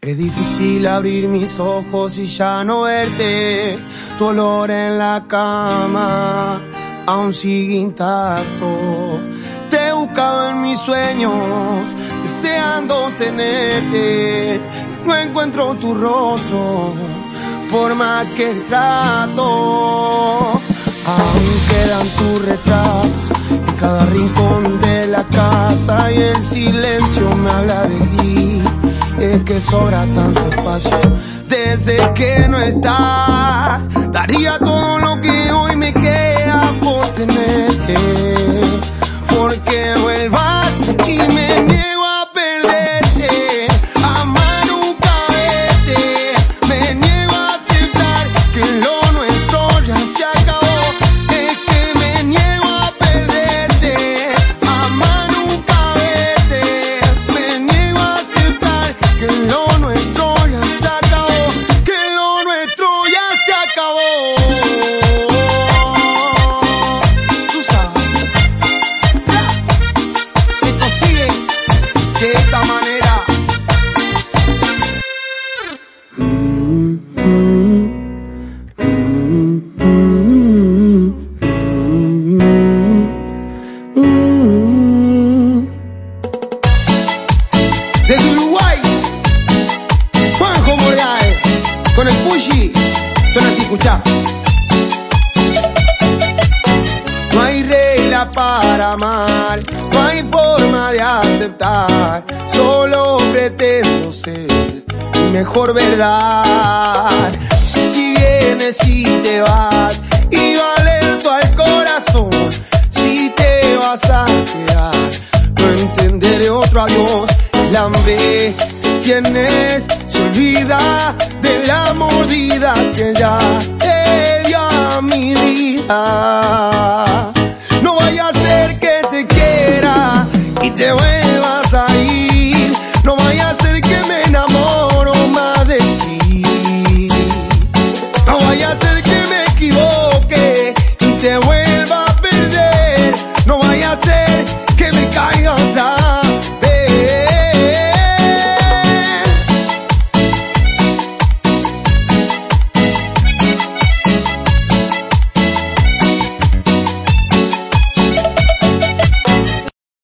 Es difícil abrir mis ojos y ya no verte. Tu olor en la cama aún sigue intacto. Te he buscado en mis sueños, deseando tenerte. No encuentro tu rostro, por más que trato. Aún quedan tus retratos en cada rincón Que sobra tanto espacio desde que no estás. Daría todo lo que hoy me queda por tenerte. Porque vuelvas y me nuestro suena así, escuchá. No hay regla para amar, no hay forma de aceptar, solo pretendo ser mi mejor verdad. Si vienes y te vas, y va alerto al corazón, si te vas a quedar, no entenderé otro adiós, que tienes mordida que ya